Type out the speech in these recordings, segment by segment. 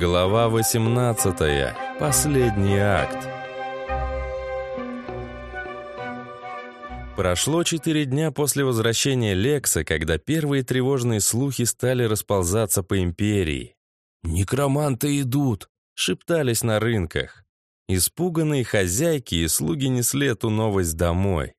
Глава 18. Последний акт. Прошло четыре дня после возвращения Лекса, когда первые тревожные слухи стали расползаться по империи. «Некроманты идут!» — шептались на рынках. Испуганные хозяйки и слуги несли эту новость домой.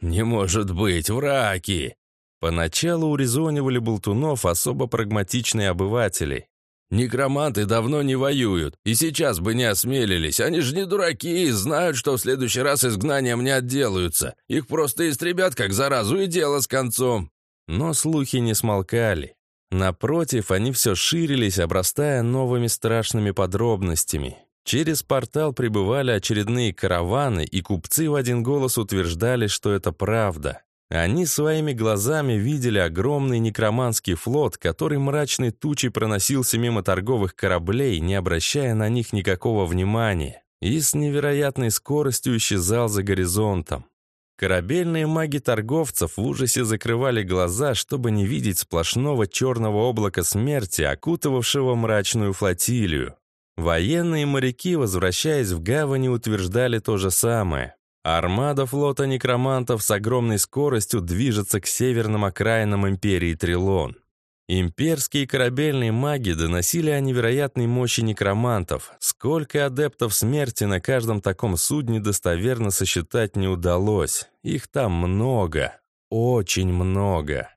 «Не может быть, враки!» Поначалу урезонивали болтунов особо прагматичные обыватели. Некроманты давно не воюют, и сейчас бы не осмелились. Они же не дураки и знают, что в следующий раз изгнанием не отделаются. Их просто истребят, как заразу, и дело с концом». Но слухи не смолкали. Напротив, они все ширились, обрастая новыми страшными подробностями. Через портал прибывали очередные караваны, и купцы в один голос утверждали, что это правда. Они своими глазами видели огромный некроманский флот, который мрачной тучей проносился мимо торговых кораблей, не обращая на них никакого внимания, и с невероятной скоростью исчезал за горизонтом. Корабельные маги торговцев в ужасе закрывали глаза, чтобы не видеть сплошного черного облака смерти, окутывавшего мрачную флотилию. Военные моряки, возвращаясь в гавани, утверждали то же самое. Армада флота некромантов с огромной скоростью движется к северным окраинам империи Трилон. Имперские корабельные маги доносили о невероятной мощи некромантов. Сколько адептов смерти на каждом таком судне достоверно сосчитать не удалось. Их там много. Очень много.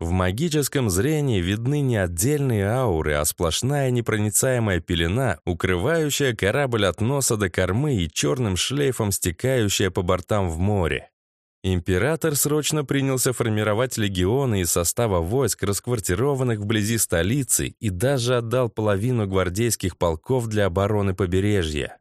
В магическом зрении видны не отдельные ауры, а сплошная непроницаемая пелена, укрывающая корабль от носа до кормы и черным шлейфом стекающая по бортам в море. Император срочно принялся формировать легионы из состава войск, расквартированных вблизи столицы, и даже отдал половину гвардейских полков для обороны побережья.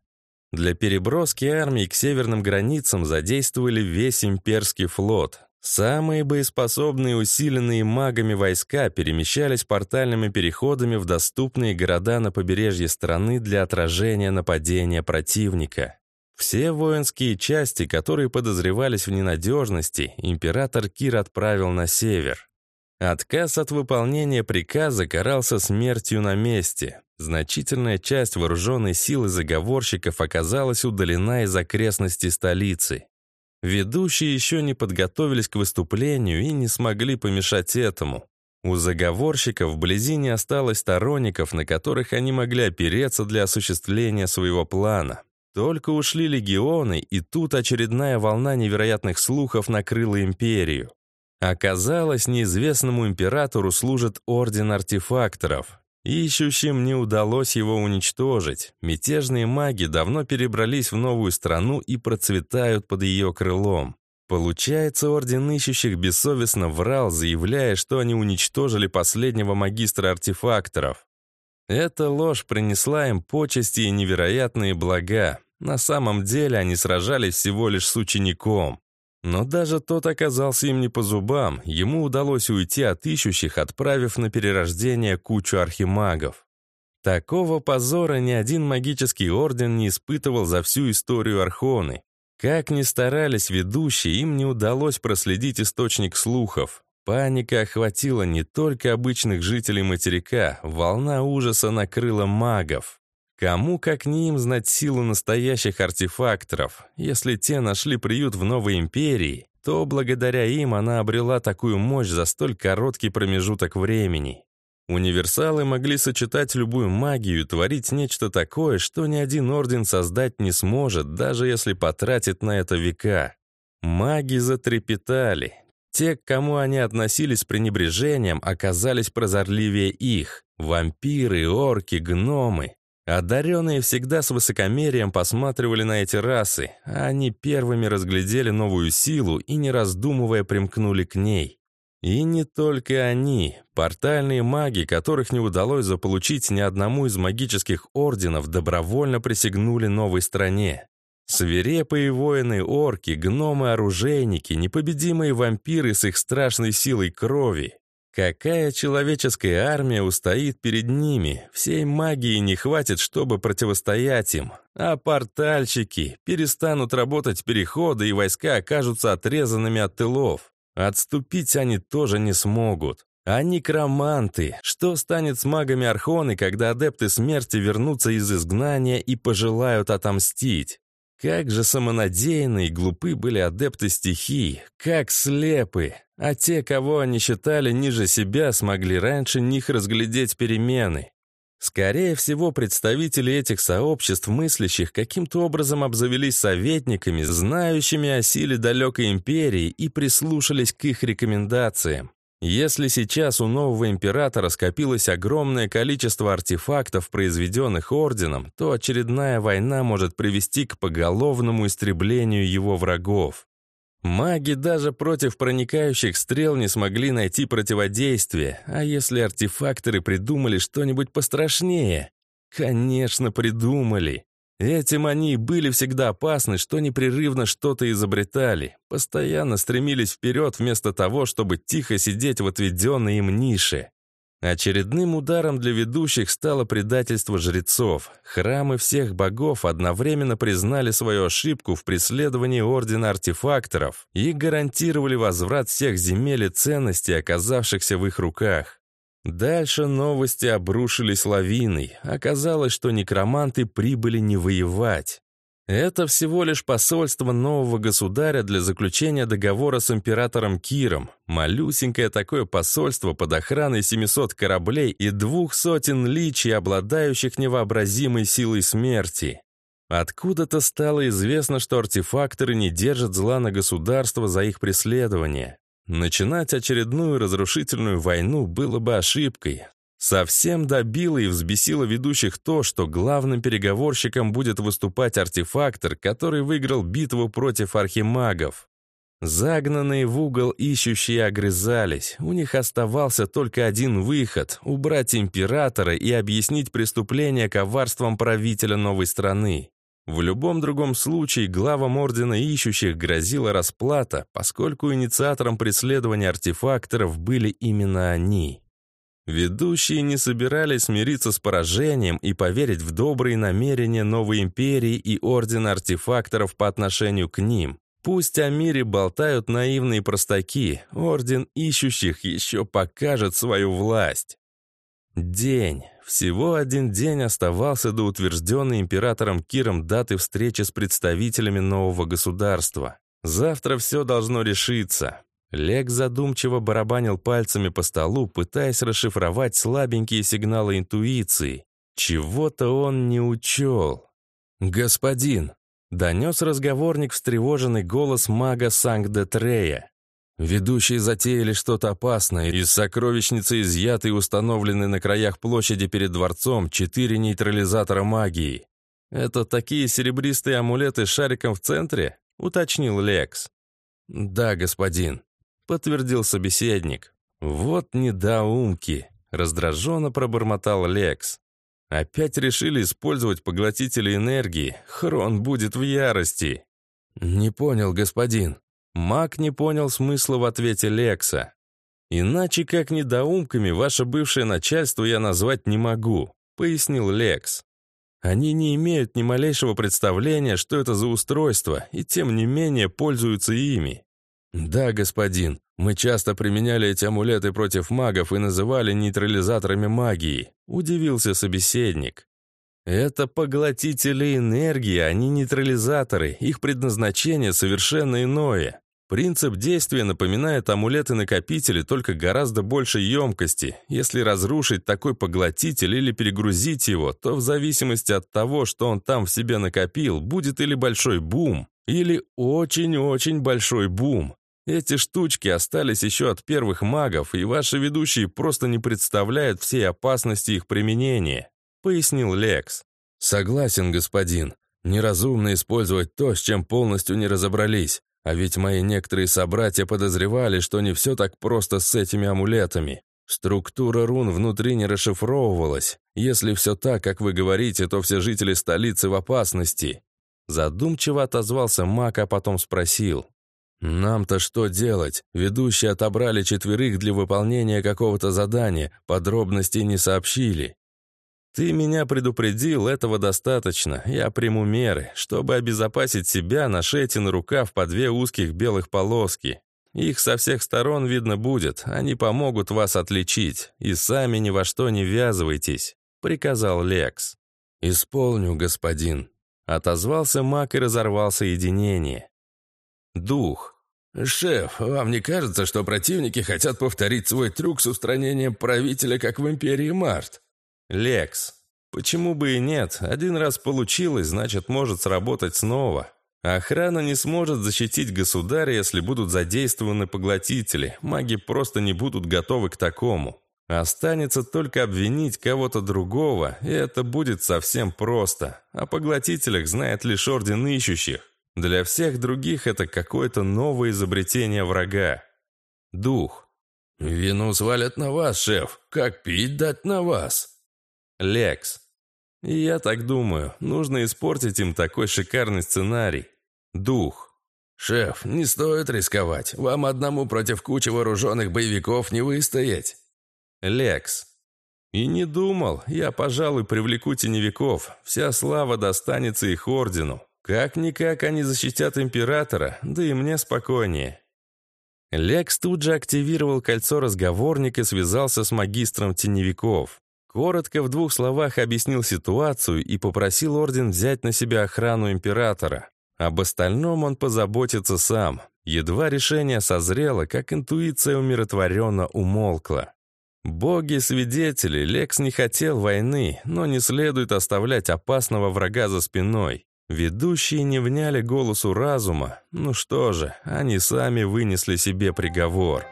Для переброски армий к северным границам задействовали весь имперский флот, Самые боеспособные усиленные магами войска перемещались портальными переходами в доступные города на побережье страны для отражения нападения противника. Все воинские части, которые подозревались в ненадежности, император Кир отправил на север. Отказ от выполнения приказа карался смертью на месте. Значительная часть вооруженной силы заговорщиков оказалась удалена из окрестностей столицы. Ведущие еще не подготовились к выступлению и не смогли помешать этому. У заговорщиков вблизи не осталось сторонников, на которых они могли опереться для осуществления своего плана. Только ушли легионы, и тут очередная волна невероятных слухов накрыла империю. Оказалось, неизвестному императору служит орден артефакторов. Ищущим не удалось его уничтожить. Мятежные маги давно перебрались в новую страну и процветают под ее крылом. Получается, Орден Ищущих бессовестно врал, заявляя, что они уничтожили последнего магистра артефакторов. Эта ложь принесла им почести и невероятные блага. На самом деле они сражались всего лишь с учеником. Но даже тот оказался им не по зубам, ему удалось уйти от ищущих, отправив на перерождение кучу архимагов. Такого позора ни один магический орден не испытывал за всю историю Архоны. Как ни старались ведущие, им не удалось проследить источник слухов. Паника охватила не только обычных жителей материка, волна ужаса накрыла магов. Кому, как не им, знать силу настоящих артефакторов? Если те нашли приют в новой империи, то благодаря им она обрела такую мощь за столь короткий промежуток времени. Универсалы могли сочетать любую магию и творить нечто такое, что ни один орден создать не сможет, даже если потратит на это века. Маги затрепетали. Те, к кому они относились с пренебрежением, оказались прозорливее их. Вампиры, орки, гномы. Одаренные всегда с высокомерием посматривали на эти расы, а они первыми разглядели новую силу и, не раздумывая, примкнули к ней. И не только они. Портальные маги, которых не удалось заполучить ни одному из магических орденов, добровольно присягнули новой стране. Свирепые воины-орки, гномы-оружейники, непобедимые вампиры с их страшной силой крови, Какая человеческая армия устоит перед ними? Всей магии не хватит, чтобы противостоять им. А портальщики перестанут работать переходы, и войска окажутся отрезанными от тылов. Отступить они тоже не смогут. А некроманты, что станет с магами Архоны, когда адепты смерти вернутся из изгнания и пожелают отомстить? Как же самонадеянны и глупы были адепты стихий, как слепы, а те, кого они считали ниже себя, смогли раньше них разглядеть перемены. Скорее всего, представители этих сообществ мыслящих каким-то образом обзавелись советниками, знающими о силе далекой империи и прислушались к их рекомендациям. Если сейчас у нового императора скопилось огромное количество артефактов, произведенных орденом, то очередная война может привести к поголовному истреблению его врагов. Маги даже против проникающих стрел не смогли найти противодействие, а если артефакторы придумали что-нибудь пострашнее? Конечно, придумали. Этим они были всегда опасны, что непрерывно что-то изобретали, постоянно стремились вперед вместо того, чтобы тихо сидеть в отведенной им нише. Очередным ударом для ведущих стало предательство жрецов. Храмы всех богов одновременно признали свою ошибку в преследовании Ордена Артефакторов и гарантировали возврат всех земель и ценностей, оказавшихся в их руках. Дальше новости обрушились лавиной. Оказалось, что некроманты прибыли не воевать. Это всего лишь посольство нового государя для заключения договора с императором Киром. Малюсенькое такое посольство под охраной 700 кораблей и двух сотен личий, обладающих невообразимой силой смерти. Откуда-то стало известно, что артефакторы не держат зла на государство за их преследование. Начинать очередную разрушительную войну было бы ошибкой. Совсем добило и взбесило ведущих то, что главным переговорщиком будет выступать артефактор, который выиграл битву против архимагов. Загнанные в угол ищущие огрызались. У них оставался только один выход — убрать императора и объяснить преступление коварством правителя новой страны. В любом другом случае главам Ордена Ищущих грозила расплата, поскольку инициатором преследования артефакторов были именно они. Ведущие не собирались смириться с поражением и поверить в добрые намерения новой империи и ордена артефакторов по отношению к ним. Пусть о мире болтают наивные простаки, орден ищущих еще покажет свою власть. День. Всего один день оставался до утвержденной императором Киром даты встречи с представителями нового государства. Завтра все должно решиться. Лек задумчиво барабанил пальцами по столу, пытаясь расшифровать слабенькие сигналы интуиции. Чего-то он не учел. «Господин!» — донес разговорник встревоженный голос мага Санг-де-Трея. Ведущие затеяли что-то опасное. Из сокровищницы изъяты и установлены на краях площади перед дворцом четыре нейтрализатора магии. «Это такие серебристые амулеты с шариком в центре?» — уточнил Лекс. «Да, господин», подтвердил собеседник. «Вот недоумки!» — раздраженно пробормотал Лекс. «Опять решили использовать поглотители энергии. Хрон будет в ярости». «Не понял, господин». Маг не понял смысла в ответе Лекса. «Иначе как недоумками ваше бывшее начальство я назвать не могу», — пояснил Лекс. «Они не имеют ни малейшего представления, что это за устройство, и тем не менее пользуются ими. «Да, господин. Мы часто применяли эти амулеты против магов и называли нейтрализаторами магии», — удивился собеседник. «Это поглотители энергии, а не нейтрализаторы. Их предназначение совершенно иное. Принцип действия напоминает амулеты-накопители, только гораздо большей емкости. Если разрушить такой поглотитель или перегрузить его, то в зависимости от того, что он там в себе накопил, будет или большой бум, или очень-очень большой бум. Эти штучки остались еще от первых магов, и ваши ведущие просто не представляют всей опасности их применения», — пояснил Лекс. «Согласен, господин. Неразумно использовать то, с чем полностью не разобрались. А ведь мои некоторые собратья подозревали, что не все так просто с этими амулетами. Структура рун внутри не расшифровывалась. Если все так, как вы говорите, то все жители столицы в опасности. Задумчиво отозвался маг, а потом спросил. «Нам-то что делать? Ведущие отобрали четверых для выполнения какого-то задания, подробностей не сообщили». «Ты меня предупредил, этого достаточно. Я приму меры. Чтобы обезопасить себя, нашейте на рукав по две узких белых полоски. Их со всех сторон видно будет, они помогут вас отличить, и сами ни во что не ввязывайтесь», — приказал Лекс. «Исполню, господин», — отозвался маг и разорвал соединение. Дух. «Шеф, вам не кажется, что противники хотят повторить свой трюк с устранением правителя, как в Империи Март?» Лекс. Почему бы и нет? Один раз получилось, значит, может сработать снова. Охрана не сможет защитить государя, если будут задействованы поглотители. Маги просто не будут готовы к такому. Останется только обвинить кого-то другого, и это будет совсем просто. О поглотителях знает лишь Орден Ищущих. Для всех других это какое-то новое изобретение врага. Дух. «Вину свалят на вас, шеф. Как пить дать на вас?» Лекс. я так думаю, нужно испортить им такой шикарный сценарий. Дух. «Шеф, не стоит рисковать. Вам одному против кучи вооруженных боевиков не выстоять». Лекс. И не думал, я, пожалуй, привлеку теневиков. Вся слава достанется их ордену. Как-никак они защитят императора, да и мне спокойнее. Лекс тут же активировал кольцо разговорника и связался с магистром теневиков. Коротко в двух словах объяснил ситуацию и попросил орден взять на себя охрану императора. Об остальном он позаботится сам. Едва решение созрело, как интуиция умиротворенно умолкла. Боги-свидетели, Лекс не хотел войны, но не следует оставлять опасного врага за спиной. Ведущие не вняли голосу разума. Ну что же, они сами вынесли себе приговор.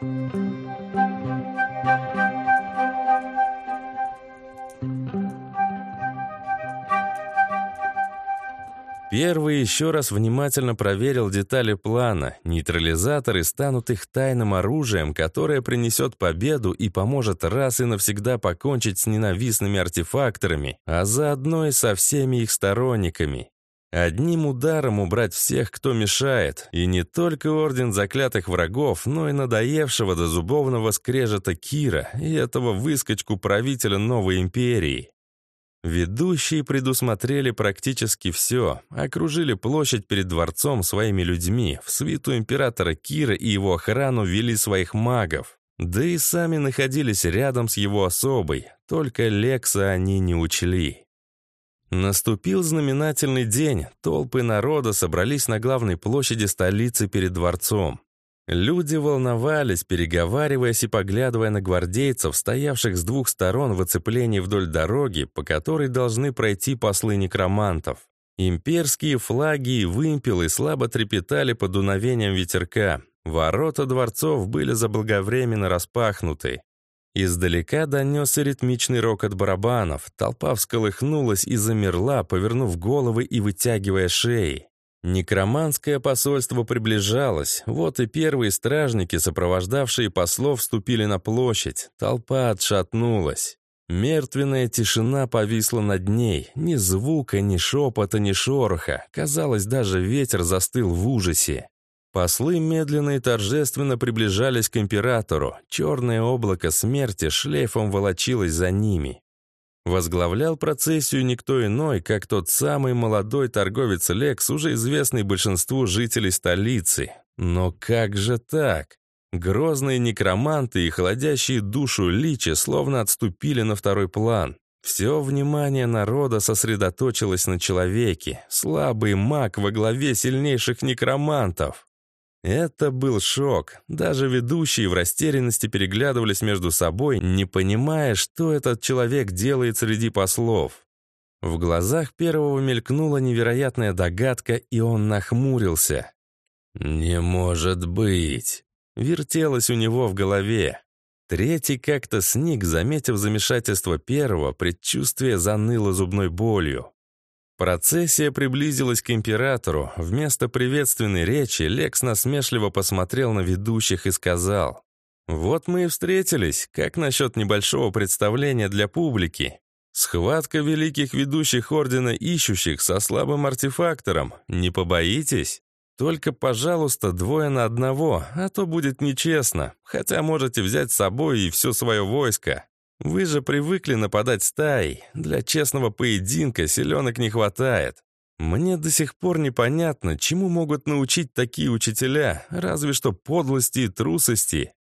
Первый еще раз внимательно проверил детали плана. Нейтрализаторы станут их тайным оружием, которое принесет победу и поможет раз и навсегда покончить с ненавистными артефакторами, а заодно и со всеми их сторонниками. Одним ударом убрать всех, кто мешает, и не только Орден Заклятых Врагов, но и надоевшего до зубовного скрежета Кира и этого выскочку правителя новой империи. Ведущие предусмотрели практически все, окружили площадь перед дворцом своими людьми, в свиту императора Кира и его охрану вели своих магов. Да и сами находились рядом с его особой, только Лекса они не учли. Наступил знаменательный день, толпы народа собрались на главной площади столицы перед дворцом. Люди волновались, переговариваясь и поглядывая на гвардейцев, стоявших с двух сторон в оцеплении вдоль дороги, по которой должны пройти послы некромантов. Имперские флаги и вымпелы слабо трепетали под дуновением ветерка. Ворота дворцов были заблаговременно распахнуты. Издалека донесся ритмичный рокот барабанов. Толпа всколыхнулась и замерла, повернув головы и вытягивая шеи. Некроманское посольство приближалось. Вот и первые стражники, сопровождавшие послов, вступили на площадь. Толпа отшатнулась. Мертвенная тишина повисла над ней. Ни звука, ни шепота, ни шороха. Казалось, даже ветер застыл в ужасе. Послы медленно и торжественно приближались к императору. Черное облако смерти шлейфом волочилось за ними. Возглавлял процессию никто иной, как тот самый молодой торговец Лекс, уже известный большинству жителей столицы. Но как же так? Грозные некроманты и холодящие душу личи словно отступили на второй план. Все внимание народа сосредоточилось на человеке. Слабый маг во главе сильнейших некромантов. Это был шок. Даже ведущие в растерянности переглядывались между собой, не понимая, что этот человек делает среди послов. В глазах первого мелькнула невероятная догадка, и он нахмурился. «Не может быть!» Вертелось у него в голове. Третий как-то сник, заметив замешательство первого, предчувствие заныло зубной болью. Процессия приблизилась к императору. Вместо приветственной речи Лекс насмешливо посмотрел на ведущих и сказал, «Вот мы и встретились. Как насчет небольшого представления для публики? Схватка великих ведущих Ордена Ищущих со слабым артефактором. Не побоитесь? Только, пожалуйста, двое на одного, а то будет нечестно. Хотя можете взять с собой и все свое войско. Вы же привыкли нападать стаей. Для честного поединка селенок не хватает. Мне до сих пор непонятно, чему могут научить такие учителя, разве что подлости и трусости.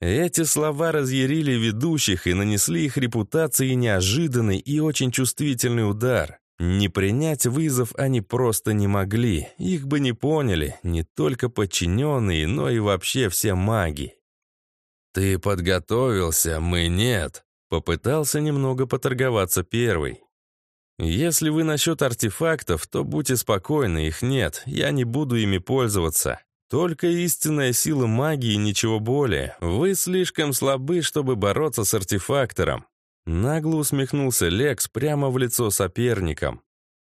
Эти слова разъярили ведущих и нанесли их репутации неожиданный и очень чувствительный удар. Не принять вызов они просто не могли, их бы не поняли, не только подчиненные, но и вообще все маги. «Ты подготовился, мы нет», — попытался немного поторговаться первый. «Если вы насчет артефактов, то будьте спокойны, их нет, я не буду ими пользоваться. Только истинная сила магии и ничего более. Вы слишком слабы, чтобы бороться с артефактором». Нагло усмехнулся Лекс прямо в лицо соперникам.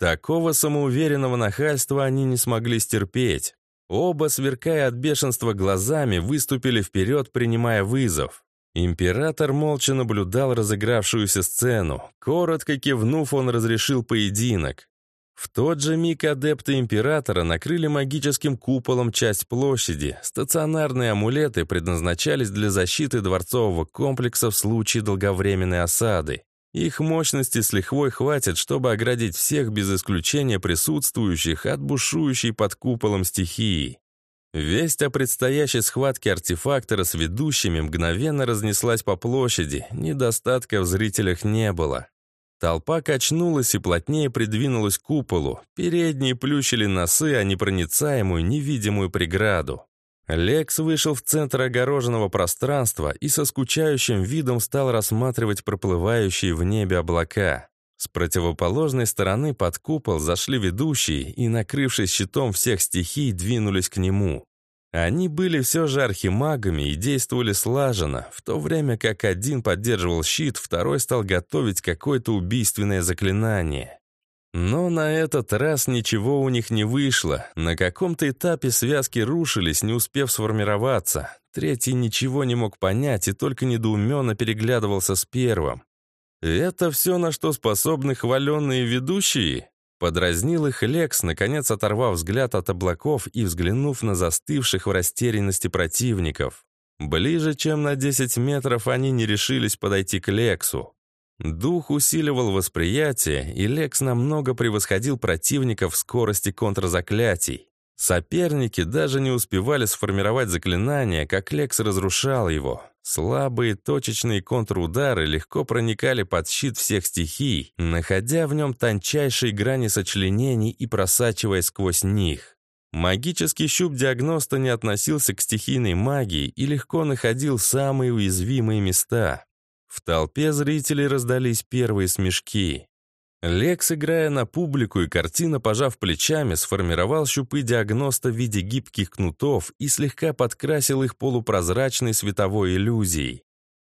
Такого самоуверенного нахальства они не смогли стерпеть. Оба, сверкая от бешенства глазами, выступили вперед, принимая вызов. Император молча наблюдал разыгравшуюся сцену. Коротко кивнув, он разрешил поединок. В тот же миг адепты Императора накрыли магическим куполом часть площади. Стационарные амулеты предназначались для защиты дворцового комплекса в случае долговременной осады. Их мощности с лихвой хватит, чтобы оградить всех без исключения присутствующих от бушующей под куполом стихии. Весть о предстоящей схватке артефактора с ведущими мгновенно разнеслась по площади, недостатка в зрителях не было. Толпа качнулась и плотнее придвинулась к куполу. Передние плющили носы о непроницаемую невидимую преграду. Лекс вышел в центр огороженного пространства и со скучающим видом стал рассматривать проплывающие в небе облака. С противоположной стороны под купол зашли ведущие и, накрывшись щитом всех стихий, двинулись к нему. Они были все же архимагами и действовали слаженно, в то время как один поддерживал щит, второй стал готовить какое-то убийственное заклинание. Но на этот раз ничего у них не вышло. На каком-то этапе связки рушились, не успев сформироваться. Третий ничего не мог понять и только недоуменно переглядывался с первым. «Это все, на что способны хваленные ведущие?» Подразнил их Лекс, наконец оторвав взгляд от облаков и взглянув на застывших в растерянности противников. Ближе, чем на 10 метров, они не решились подойти к Лексу. Дух усиливал восприятие, и Лекс намного превосходил противников в скорости контрзаклятий. Соперники даже не успевали сформировать заклинание, как Лекс разрушал его. Слабые точечные контрудары легко проникали под щит всех стихий, находя в нем тончайшие грани сочленений и просачиваясь сквозь них. Магический щуп диагноста не относился к стихийной магии и легко находил самые уязвимые места. В толпе зрителей раздались первые смешки. Лекс, играя на публику и картина, пожав плечами, сформировал щупы диагноста в виде гибких кнутов и слегка подкрасил их полупрозрачной световой иллюзией.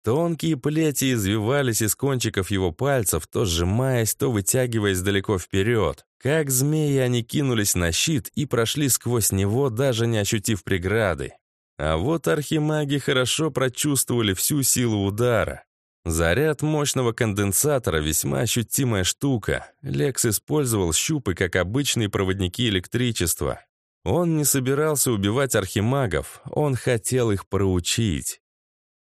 Тонкие плети извивались из кончиков его пальцев, то сжимаясь, то вытягиваясь далеко вперед. Как змеи они кинулись на щит и прошли сквозь него, даже не ощутив преграды. А вот архимаги хорошо прочувствовали всю силу удара. Заряд мощного конденсатора — весьма ощутимая штука. Лекс использовал щупы как обычные проводники электричества. Он не собирался убивать архимагов, он хотел их проучить.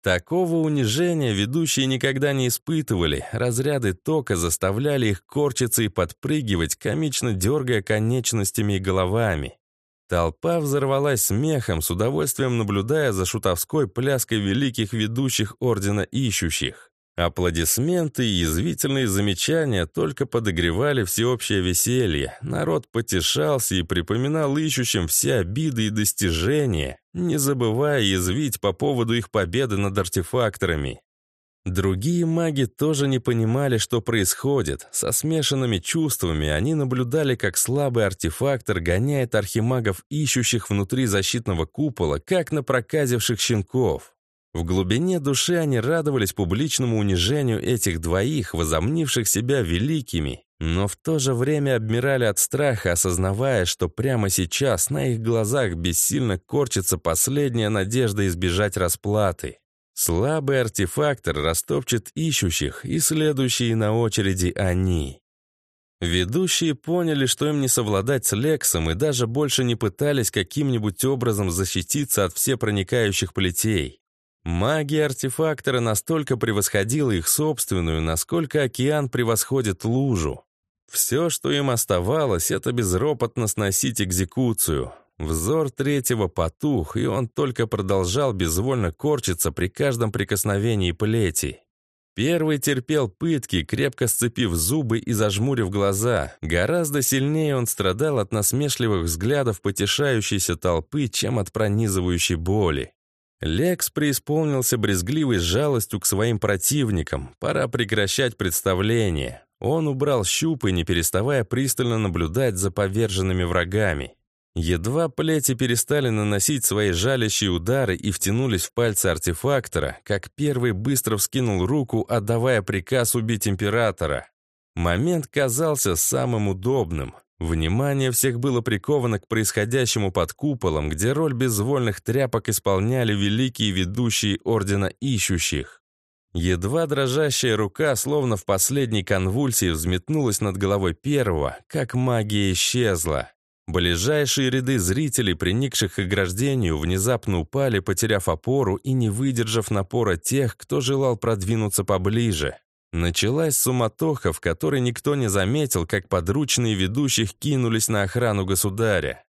Такого унижения ведущие никогда не испытывали, разряды тока заставляли их корчиться и подпрыгивать, комично дергая конечностями и головами. Толпа взорвалась смехом, с удовольствием наблюдая за шутовской пляской великих ведущих Ордена Ищущих. Аплодисменты и язвительные замечания только подогревали всеобщее веселье. Народ потешался и припоминал ищущим все обиды и достижения, не забывая язвить по поводу их победы над артефакторами. Другие маги тоже не понимали, что происходит. Со смешанными чувствами они наблюдали, как слабый артефактор гоняет архимагов, ищущих внутри защитного купола, как на проказивших щенков. В глубине души они радовались публичному унижению этих двоих, возомнивших себя великими, но в то же время обмирали от страха, осознавая, что прямо сейчас на их глазах бессильно корчится последняя надежда избежать расплаты. Слабый артефактор растопчет ищущих, и следующие на очереди они. Ведущие поняли, что им не совладать с Лексом, и даже больше не пытались каким-нибудь образом защититься от всепроникающих плетей. Магия артефактора настолько превосходила их собственную, насколько океан превосходит лужу. Все, что им оставалось, это безропотно сносить экзекуцию. Взор третьего потух, и он только продолжал безвольно корчиться при каждом прикосновении плети. Первый терпел пытки, крепко сцепив зубы и зажмурив глаза. Гораздо сильнее он страдал от насмешливых взглядов потешающейся толпы, чем от пронизывающей боли. Лекс преисполнился брезгливой жалостью к своим противникам. Пора прекращать представление. Он убрал щупы, не переставая пристально наблюдать за поверженными врагами. Едва плети перестали наносить свои жалящие удары и втянулись в пальцы артефактора, как первый быстро вскинул руку, отдавая приказ убить императора. Момент казался самым удобным. Внимание всех было приковано к происходящему под куполом, где роль безвольных тряпок исполняли великие ведущие Ордена Ищущих. Едва дрожащая рука, словно в последней конвульсии, взметнулась над головой первого, как магия исчезла. Ближайшие ряды зрителей, приникших к ограждению, внезапно упали, потеряв опору и не выдержав напора тех, кто желал продвинуться поближе. Началась суматоха, в которой никто не заметил, как подручные ведущих кинулись на охрану государя.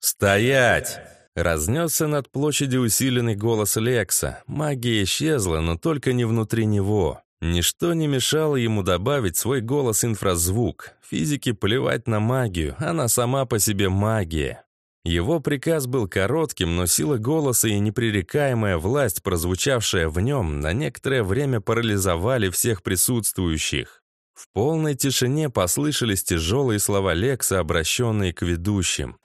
«Стоять!» Разнесся над площадью усиленный голос Лекса. Магия исчезла, но только не внутри него. Ничто не мешало ему добавить свой голос инфразвук. Физике плевать на магию, она сама по себе магия. Его приказ был коротким, но сила голоса и непререкаемая власть, прозвучавшая в нем, на некоторое время парализовали всех присутствующих. В полной тишине послышались тяжелые слова Лекса, обращенные к ведущим.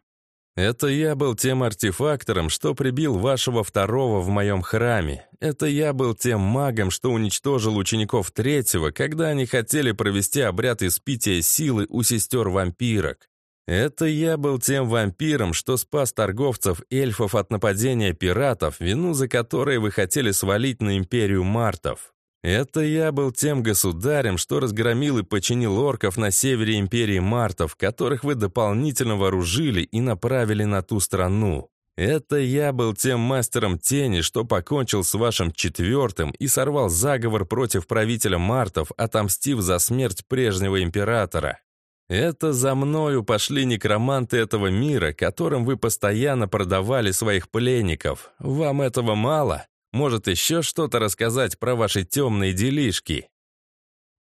Это я был тем артефактором, что прибил вашего второго в моем храме. Это я был тем магом, что уничтожил учеников третьего, когда они хотели провести обряд испития силы у сестер-вампирок. Это я был тем вампиром, что спас торговцев-эльфов от нападения пиратов, вину за которые вы хотели свалить на империю мартов. Это я был тем государем, что разгромил и починил орков на севере империи Мартов, которых вы дополнительно вооружили и направили на ту страну. Это я был тем мастером тени, что покончил с вашим четвертым и сорвал заговор против правителя Мартов, отомстив за смерть прежнего императора. Это за мною пошли некроманты этого мира, которым вы постоянно продавали своих пленников. Вам этого мало? Может, еще что-то рассказать про ваши темные делишки?»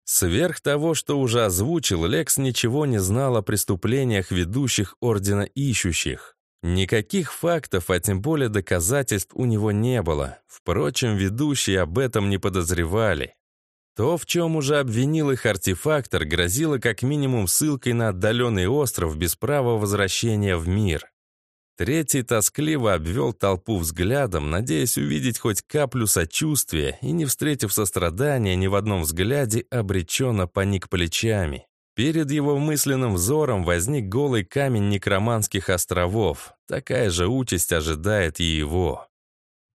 Сверх того, что уже озвучил, Лекс ничего не знал о преступлениях ведущих Ордена Ищущих. Никаких фактов, а тем более доказательств у него не было. Впрочем, ведущие об этом не подозревали. То, в чем уже обвинил их артефактор, грозило как минимум ссылкой на отдаленный остров без права возвращения в мир. Третий тоскливо обвел толпу взглядом, надеясь увидеть хоть каплю сочувствия, и, не встретив сострадания ни в одном взгляде, обреченно поник плечами. Перед его мысленным взором возник голый камень Некроманских островов. Такая же участь ожидает и его.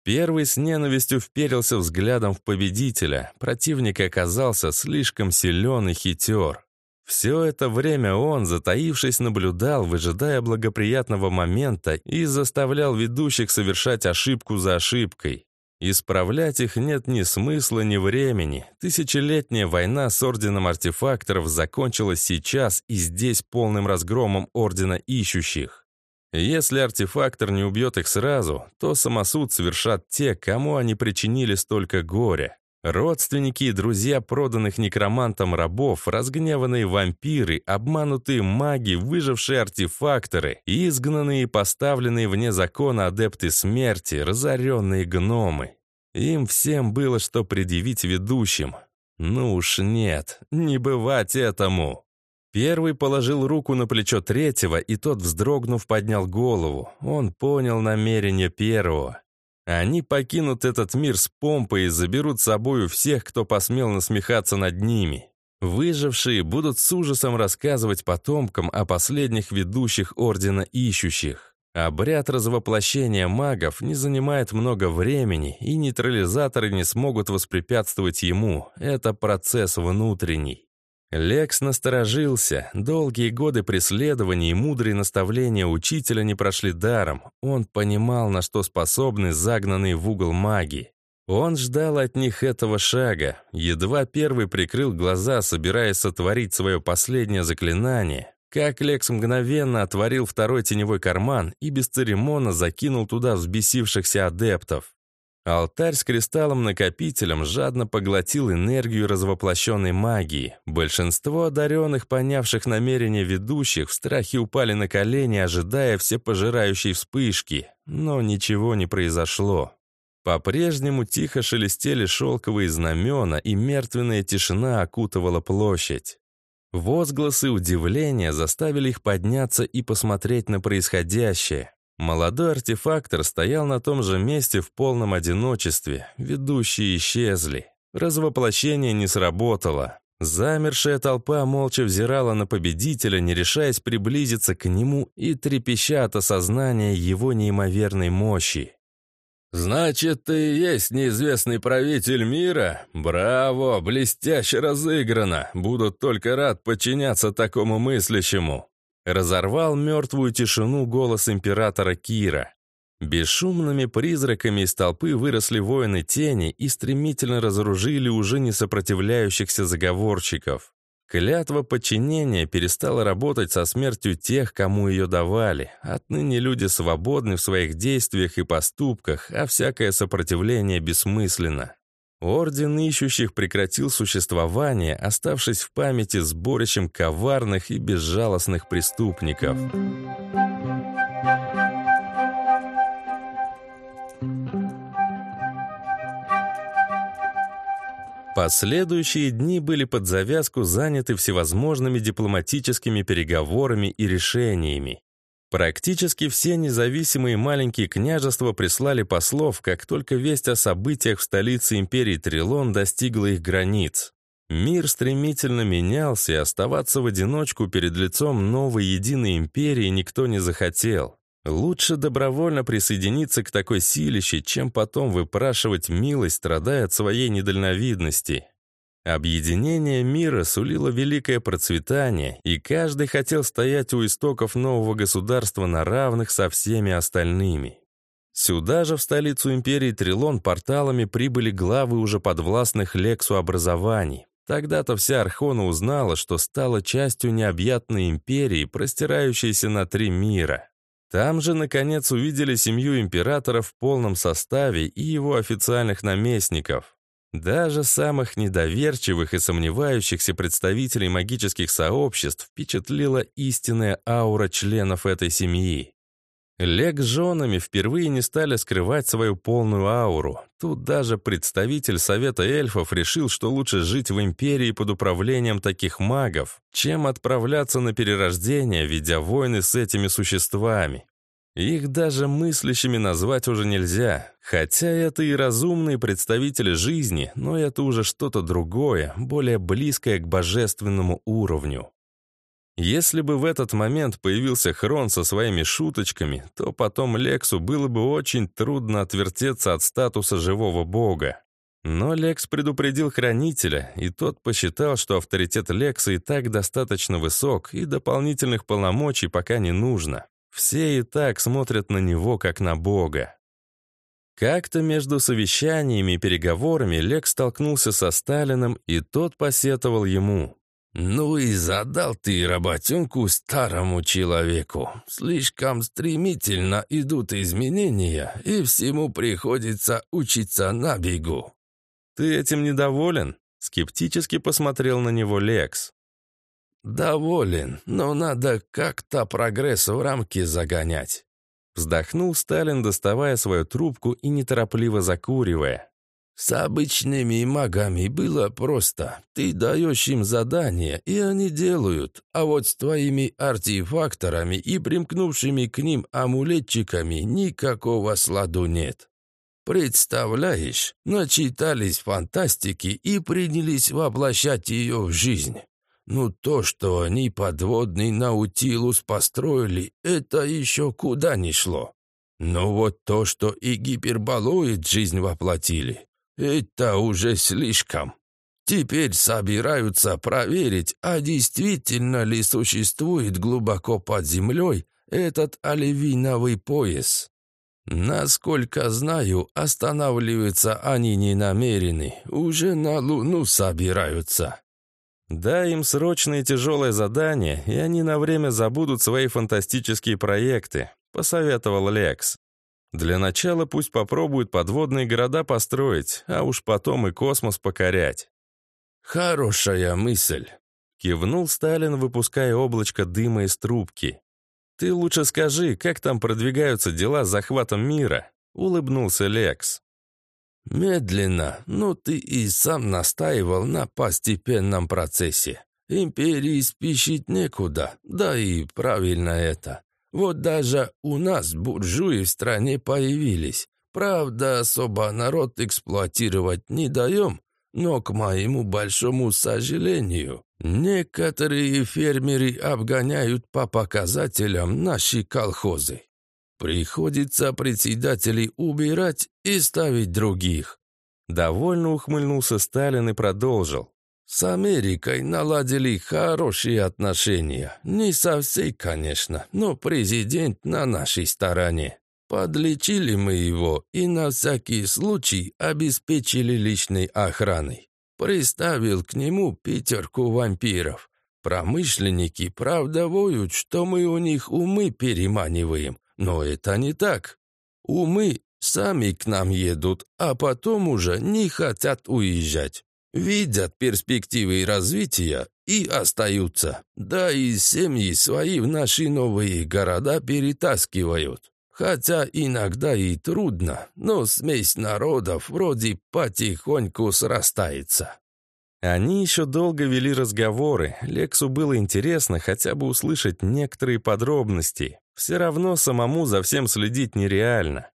Первый с ненавистью вперился взглядом в победителя. Противник оказался слишком силен и хитер. Все это время он, затаившись, наблюдал, выжидая благоприятного момента и заставлял ведущих совершать ошибку за ошибкой. Исправлять их нет ни смысла, ни времени. Тысячелетняя война с Орденом Артефакторов закончилась сейчас и здесь полным разгромом Ордена Ищущих. Если артефактор не убьет их сразу, то самосуд совершат те, кому они причинили столько горя. Родственники и друзья проданных некромантам рабов, разгневанные вампиры, обманутые маги, выжившие артефакторы, изгнанные и поставленные вне закона адепты смерти, разоренные гномы. Им всем было что предъявить ведущим. Ну уж нет, не бывать этому. Первый положил руку на плечо третьего, и тот, вздрогнув, поднял голову. Он понял намерение первого. Они покинут этот мир с помпой и заберут с собою всех, кто посмел насмехаться над ними. Выжившие будут с ужасом рассказывать потомкам о последних ведущих Ордена Ищущих. Обряд развоплощения магов не занимает много времени, и нейтрализаторы не смогут воспрепятствовать ему. Это процесс внутренний. Лекс насторожился. Долгие годы преследований и мудрые наставления учителя не прошли даром. Он понимал, на что способны загнанные в угол маги. Он ждал от них этого шага. Едва первый прикрыл глаза, собираясь сотворить свое последнее заклинание, как Лекс мгновенно отворил второй теневой карман и без церемона закинул туда взбесившихся адептов. Алтарь с кристаллом-накопителем жадно поглотил энергию развоплощенной магии. Большинство одаренных, понявших намерения ведущих, в страхе упали на колени, ожидая всепожирающей вспышки. Но ничего не произошло. По-прежнему тихо шелестели шелковые знамена, и мертвенная тишина окутывала площадь. Возгласы удивления заставили их подняться и посмотреть на происходящее. Молодой артефактор стоял на том же месте в полном одиночестве, ведущие исчезли. Развоплощение не сработало. Замершая толпа молча взирала на победителя, не решаясь приблизиться к нему и трепеща от осознания его неимоверной мощи. «Значит, ты и есть неизвестный правитель мира? Браво! Блестяще разыграно! Буду только рад подчиняться такому мыслящему!» Разорвал мертвую тишину голос императора Кира. Бесшумными призраками из толпы выросли воины тени и стремительно разоружили уже не сопротивляющихся заговорщиков. Клятва подчинения перестала работать со смертью тех, кому ее давали. Отныне люди свободны в своих действиях и поступках, а всякое сопротивление бессмысленно. Орден ищущих прекратил существование, оставшись в памяти сборищем коварных и безжалостных преступников. Последующие дни были под завязку заняты всевозможными дипломатическими переговорами и решениями. Практически все независимые маленькие княжества прислали послов, как только весть о событиях в столице империи Трилон достигла их границ. Мир стремительно менялся, и оставаться в одиночку перед лицом новой единой империи никто не захотел. Лучше добровольно присоединиться к такой силище, чем потом выпрашивать милость, страдая от своей недальновидности. Объединение мира сулило великое процветание, и каждый хотел стоять у истоков нового государства на равных со всеми остальными. Сюда же, в столицу империи Трилон, порталами прибыли главы уже подвластных Лексу образований. Тогда-то вся Архона узнала, что стала частью необъятной империи, простирающейся на три мира. Там же, наконец, увидели семью императора в полном составе и его официальных наместников. Даже самых недоверчивых и сомневающихся представителей магических сообществ впечатлила истинная аура членов этой семьи. Лег с женами впервые не стали скрывать свою полную ауру. Тут даже представитель Совета эльфов решил, что лучше жить в империи под управлением таких магов, чем отправляться на перерождение, ведя войны с этими существами. Их даже мыслящими назвать уже нельзя, хотя это и разумные представители жизни, но это уже что-то другое, более близкое к божественному уровню. Если бы в этот момент появился Хрон со своими шуточками, то потом Лексу было бы очень трудно отвертеться от статуса живого бога. Но Лекс предупредил Хранителя, и тот посчитал, что авторитет Лекса и так достаточно высок, и дополнительных полномочий пока не нужно. Все и так смотрят на него, как на бога. Как-то между совещаниями и переговорами Лекс столкнулся со Сталиным, и тот посетовал ему. «Ну и задал ты работенку старому человеку. Слишком стремительно идут изменения, и всему приходится учиться на бегу». «Ты этим недоволен?» Скептически посмотрел на него Лекс. «Доволен, но надо как-то прогресс в рамки загонять». Вздохнул Сталин, доставая свою трубку и неторопливо закуривая. С обычными магами было просто. Ты даешь им задание, и они делают. А вот с твоими артефакторами и примкнувшими к ним амулетчиками никакого сладу нет. Представляешь, начитались фантастики и принялись воплощать ее в жизнь. Ну, то, что они подводный Наутилус построили, это еще куда ни шло. Но вот то, что и гиперболоид жизнь воплотили, это уже слишком. Теперь собираются проверить, а действительно ли существует глубоко под землей этот оливиновый пояс. Насколько знаю, останавливаться они не намерены, уже на Луну собираются. Да, им срочное тяжелое задание, и они на время забудут свои фантастические проекты, посоветовал Лекс. Для начала пусть попробуют подводные города построить, а уж потом и космос покорять. Хорошая мысль. Кивнул Сталин, выпуская облачко дыма из трубки. «Ты лучше скажи, как там продвигаются дела с захватом мира?» — улыбнулся Лекс. «Медленно, но ты и сам настаивал на постепенном процессе. Империи спешить некуда, да и правильно это. Вот даже у нас буржуи в стране появились. Правда, особо народ эксплуатировать не даем, но, к моему большому сожалению, некоторые фермеры обгоняют по показателям наши колхозы. Приходится председателей убирать и ставить других. Довольно ухмыльнулся Сталин и продолжил. С Америкой наладили хорошие отношения. Не со всей, конечно, но президент на нашей стороне. Подлечили мы его и на всякий случай обеспечили личной охраной. Приставил к нему пятерку вампиров. Промышленники правда воют, что мы у них умы переманиваем, но это не так. Умы сами к нам едут, а потом уже не хотят уезжать. Видят перспективы развития и остаются. Да и семьи свои в наши новые города перетаскивают. Хотя иногда и трудно, но смесь народов вроде потихоньку срастается. Они еще долго вели разговоры. Лексу было интересно хотя бы услышать некоторые подробности. Все равно самому за всем следить нереально.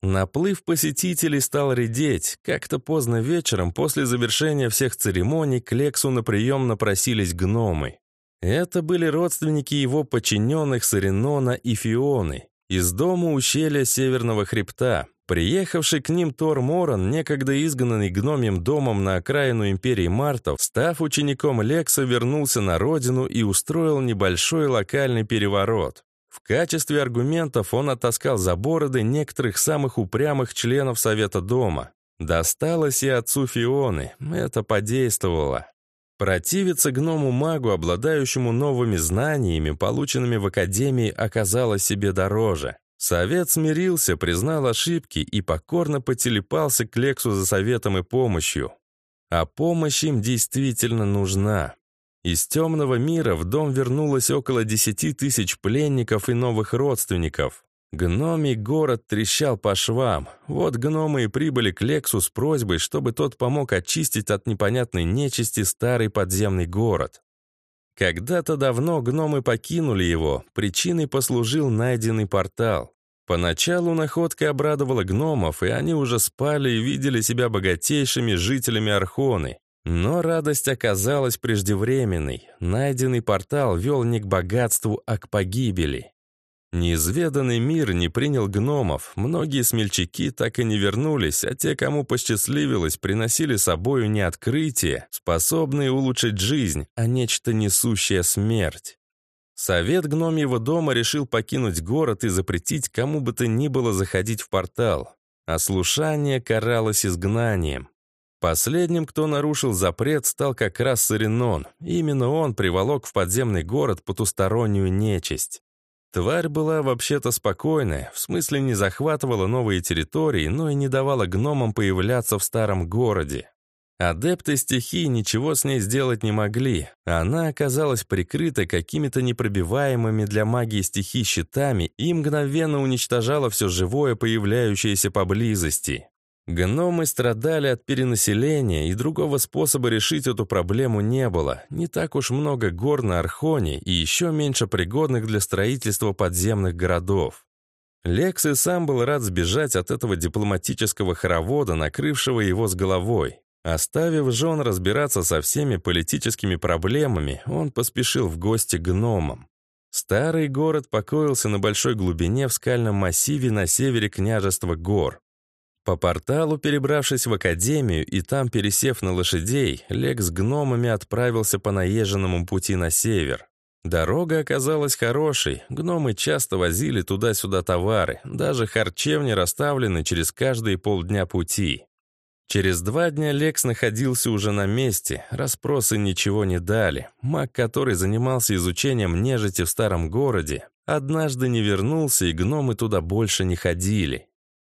Наплыв посетителей стал редеть. Как-то поздно вечером, после завершения всех церемоний, к Лексу на прием напросились гномы. Это были родственники его подчиненных Саринона и Фионы. Из дома ущелья Северного хребта. Приехавший к ним Тор Моран, некогда изгнанный гномим домом на окраину империи Мартов, став учеником Лекса, вернулся на родину и устроил небольшой локальный переворот. В качестве аргументов он оттаскал за бороды некоторых самых упрямых членов Совета дома. Досталось и отцу Фионы, это подействовало. Противиться гному-магу, обладающему новыми знаниями, полученными в Академии, оказалось себе дороже. Совет смирился, признал ошибки и покорно потелепался к Лексу за советом и помощью. А помощь им действительно нужна. Из темного мира в дом вернулось около десяти тысяч пленников и новых родственников. Гномий город трещал по швам. Вот гномы и прибыли к Лексу с просьбой, чтобы тот помог очистить от непонятной нечисти старый подземный город. Когда-то давно гномы покинули его, причиной послужил найденный портал. Поначалу находка обрадовала гномов, и они уже спали и видели себя богатейшими жителями Архоны. Но радость оказалась преждевременной. Найденный портал вел не к богатству, а к погибели. Неизведанный мир не принял гномов, многие смельчаки так и не вернулись, а те, кому посчастливилось, приносили собою не открытие, способные улучшить жизнь, а нечто несущее смерть. Совет гномьего дома решил покинуть город и запретить кому бы то ни было заходить в портал. Ослушание каралось изгнанием. Последним, кто нарушил запрет, стал как раз Саринон. Именно он приволок в подземный город потустороннюю нечисть. Тварь была вообще-то спокойная, в смысле не захватывала новые территории, но и не давала гномам появляться в старом городе. Адепты стихии ничего с ней сделать не могли. Она оказалась прикрыта какими-то непробиваемыми для магии стихий щитами и мгновенно уничтожала все живое, появляющееся поблизости. Гномы страдали от перенаселения, и другого способа решить эту проблему не было. Не так уж много гор на Архоне и еще меньше пригодных для строительства подземных городов. Лекс и сам был рад сбежать от этого дипломатического хоровода, накрывшего его с головой. Оставив жен разбираться со всеми политическими проблемами, он поспешил в гости к гномам. Старый город покоился на большой глубине в скальном массиве на севере княжества гор. По порталу, перебравшись в академию и там пересев на лошадей, Лек с гномами отправился по наезженному пути на север. Дорога оказалась хорошей, гномы часто возили туда-сюда товары, даже харчевни расставлены через каждые полдня пути. Через два дня Лекс находился уже на месте, расспросы ничего не дали. Маг, который занимался изучением нежити в старом городе, однажды не вернулся, и гномы туда больше не ходили.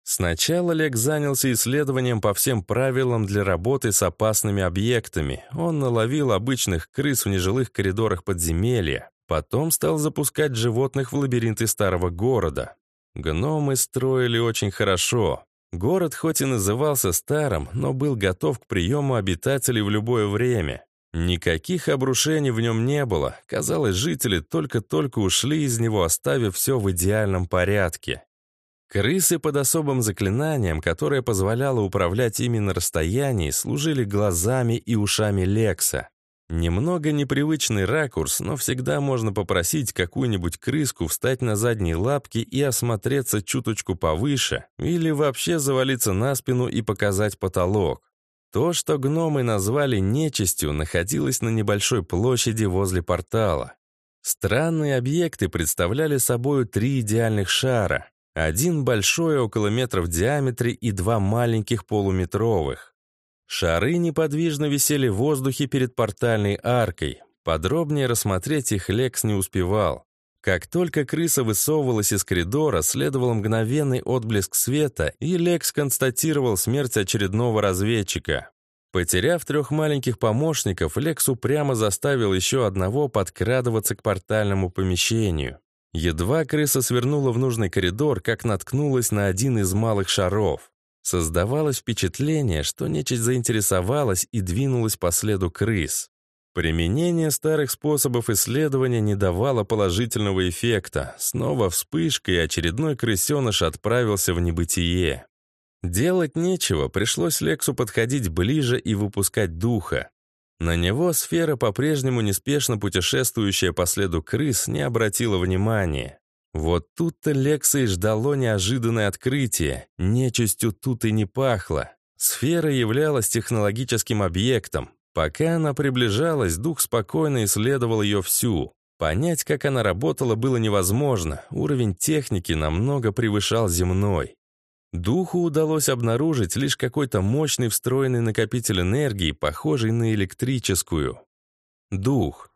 Сначала Лекс занялся исследованием по всем правилам для работы с опасными объектами. Он наловил обычных крыс в нежилых коридорах подземелья, потом стал запускать животных в лабиринты старого города. Гномы строили очень хорошо. Город хоть и назывался старым, но был готов к приему обитателей в любое время. Никаких обрушений в нем не было. Казалось, жители только-только ушли из него, оставив все в идеальном порядке. Крысы под особым заклинанием, которое позволяло управлять ими на расстоянии, служили глазами и ушами Лекса. Немного непривычный ракурс, но всегда можно попросить какую-нибудь крыску встать на задние лапки и осмотреться чуточку повыше, или вообще завалиться на спину и показать потолок. То, что гномы назвали нечистью, находилось на небольшой площади возле портала. Странные объекты представляли собой три идеальных шара. Один большой, около метра в диаметре, и два маленьких полуметровых. Шары неподвижно висели в воздухе перед портальной аркой. Подробнее рассмотреть их Лекс не успевал. Как только крыса высовывалась из коридора, следовал мгновенный отблеск света, и Лекс констатировал смерть очередного разведчика. Потеряв трех маленьких помощников, Лекс упрямо заставил еще одного подкрадываться к портальному помещению. Едва крыса свернула в нужный коридор, как наткнулась на один из малых шаров. Создавалось впечатление, что нечисть заинтересовалась и двинулась по следу крыс. Применение старых способов исследования не давало положительного эффекта. Снова вспышка, и очередной крысеныш отправился в небытие. Делать нечего, пришлось Лексу подходить ближе и выпускать духа. На него сфера, по-прежнему неспешно путешествующая по следу крыс, не обратила внимания. Вот тут-то Лекса и ждало неожиданное открытие. Нечистью тут и не пахло. Сфера являлась технологическим объектом. Пока она приближалась, дух спокойно исследовал ее всю. Понять, как она работала, было невозможно. Уровень техники намного превышал земной. Духу удалось обнаружить лишь какой-то мощный встроенный накопитель энергии, похожий на электрическую. Дух.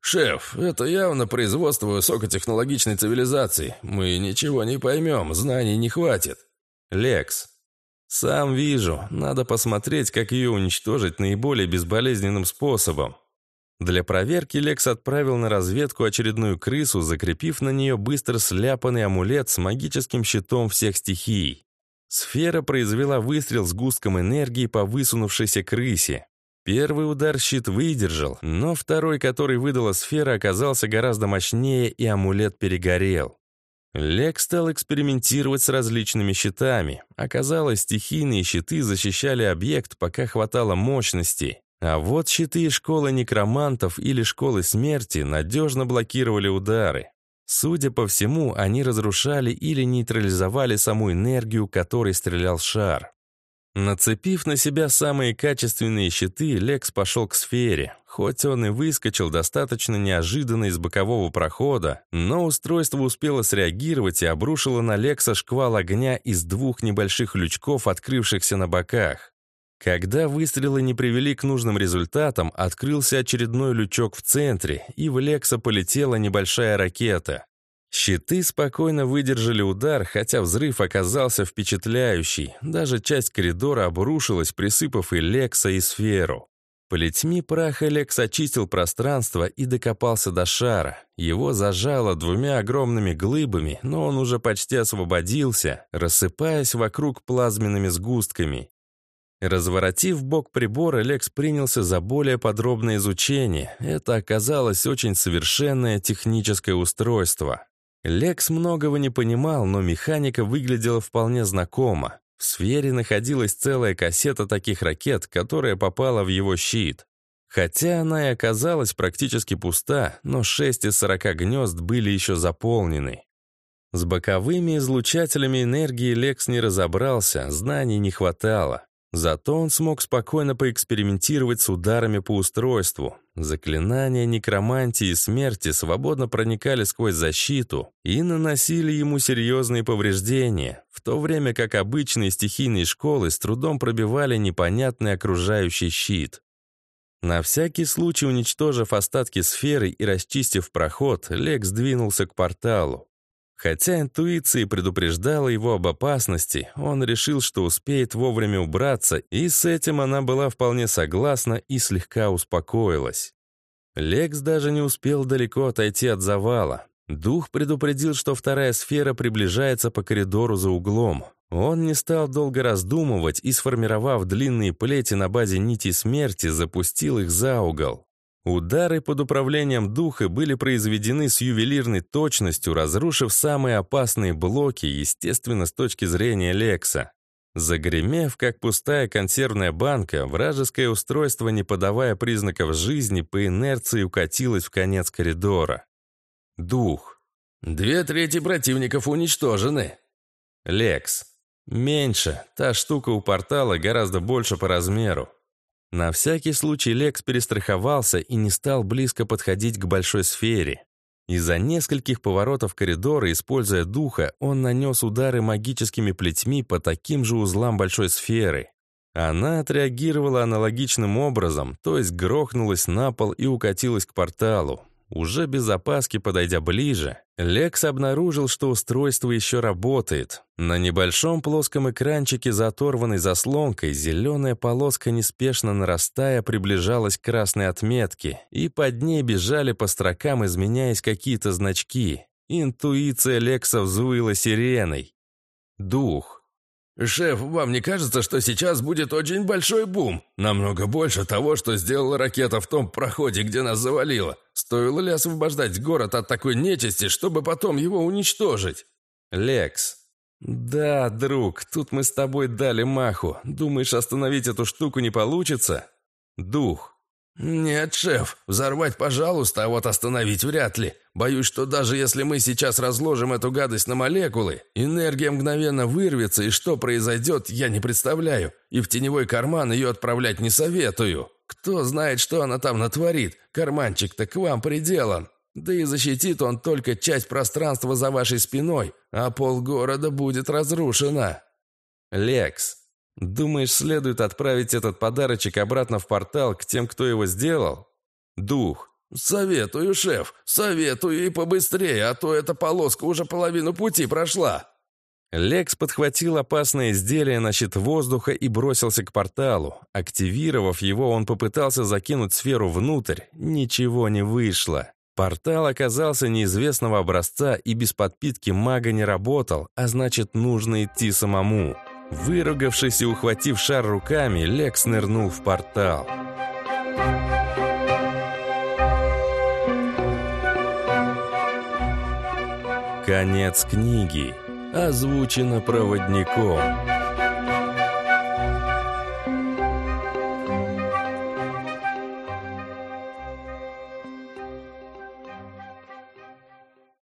«Шеф, это явно производство высокотехнологичной цивилизации. Мы ничего не поймем, знаний не хватит». «Лекс». «Сам вижу. Надо посмотреть, как ее уничтожить наиболее безболезненным способом». Для проверки Лекс отправил на разведку очередную крысу, закрепив на нее быстро сляпанный амулет с магическим щитом всех стихий. Сфера произвела выстрел с густком энергии по высунувшейся крысе. Первый удар щит выдержал, но второй, который выдала сфера, оказался гораздо мощнее, и амулет перегорел. Лек стал экспериментировать с различными щитами. Оказалось, стихийные щиты защищали объект, пока хватало мощности. А вот щиты школы некромантов или школы смерти надежно блокировали удары. Судя по всему, они разрушали или нейтрализовали саму энергию, которой стрелял шар. Нацепив на себя самые качественные щиты, Лекс пошел к сфере. Хоть он и выскочил достаточно неожиданно из бокового прохода, но устройство успело среагировать и обрушило на Лекса шквал огня из двух небольших лючков, открывшихся на боках. Когда выстрелы не привели к нужным результатам, открылся очередной лючок в центре, и в Лекса полетела небольшая ракета. Щиты спокойно выдержали удар, хотя взрыв оказался впечатляющий. Даже часть коридора обрушилась, присыпав и Лекса, и сферу. Плетьми праха Лекс очистил пространство и докопался до шара. Его зажало двумя огромными глыбами, но он уже почти освободился, рассыпаясь вокруг плазменными сгустками. Разворотив бок прибора, Лекс принялся за более подробное изучение. Это оказалось очень совершенное техническое устройство. Лекс многого не понимал, но механика выглядела вполне знакомо. В сфере находилась целая кассета таких ракет, которая попала в его щит. Хотя она и оказалась практически пуста, но 6 из 40 гнезд были еще заполнены. С боковыми излучателями энергии Лекс не разобрался, знаний не хватало. Зато он смог спокойно поэкспериментировать с ударами по устройству. Заклинания некромантии и смерти свободно проникали сквозь защиту и наносили ему серьезные повреждения, в то время как обычные стихийные школы с трудом пробивали непонятный окружающий щит. На всякий случай уничтожив остатки сферы и расчистив проход, Лекс двинулся к порталу. Хотя интуиция предупреждала его об опасности, он решил, что успеет вовремя убраться, и с этим она была вполне согласна и слегка успокоилась. Лекс даже не успел далеко отойти от завала. Дух предупредил, что вторая сфера приближается по коридору за углом. Он не стал долго раздумывать и, сформировав длинные плети на базе нити смерти, запустил их за угол. Удары под управлением духа были произведены с ювелирной точностью, разрушив самые опасные блоки, естественно, с точки зрения Лекса. Загремев, как пустая консервная банка, вражеское устройство, не подавая признаков жизни, по инерции укатилось в конец коридора. Дух. «Две трети противников уничтожены». Лекс. «Меньше. Та штука у портала гораздо больше по размеру. На всякий случай Лекс перестраховался и не стал близко подходить к большой сфере. Из-за нескольких поворотов коридора, используя духа, он нанес удары магическими плетьми по таким же узлам большой сферы. Она отреагировала аналогичным образом, то есть грохнулась на пол и укатилась к порталу. Уже без опаски подойдя ближе, Лекс обнаружил, что устройство еще работает. На небольшом плоском экранчике за оторванной заслонкой зеленая полоска, неспешно нарастая, приближалась к красной отметке, и под ней бежали по строкам, изменяясь какие-то значки. Интуиция Лекса взвыла сиреной. Дух. «Шеф, вам не кажется, что сейчас будет очень большой бум? Намного больше того, что сделала ракета в том проходе, где нас завалило. Стоило ли освобождать город от такой нечисти, чтобы потом его уничтожить?» «Лекс». «Да, друг, тут мы с тобой дали маху. Думаешь, остановить эту штуку не получится?» «Дух». «Нет, шеф, взорвать пожалуйста, а вот остановить вряд ли. Боюсь, что даже если мы сейчас разложим эту гадость на молекулы, энергия мгновенно вырвется, и что произойдет, я не представляю. И в теневой карман ее отправлять не советую. Кто знает, что она там натворит. Карманчик-то к вам приделан. Да и защитит он только часть пространства за вашей спиной, а полгорода будет разрушено». «Лекс, Думаешь, следует отправить этот подарочек обратно в портал к тем, кто его сделал? Дух. Советую, шеф, советую и побыстрее, а то эта полоска уже половину пути прошла. Лекс подхватил опасное изделие на щит воздуха и бросился к порталу. Активировав его, он попытался закинуть сферу внутрь. Ничего не вышло. Портал оказался неизвестного образца и без подпитки мага не работал, а значит, нужно идти самому. Выругавшись и ухватив шар руками, Лекс нырнул в портал. Конец книги. Озвучено проводником.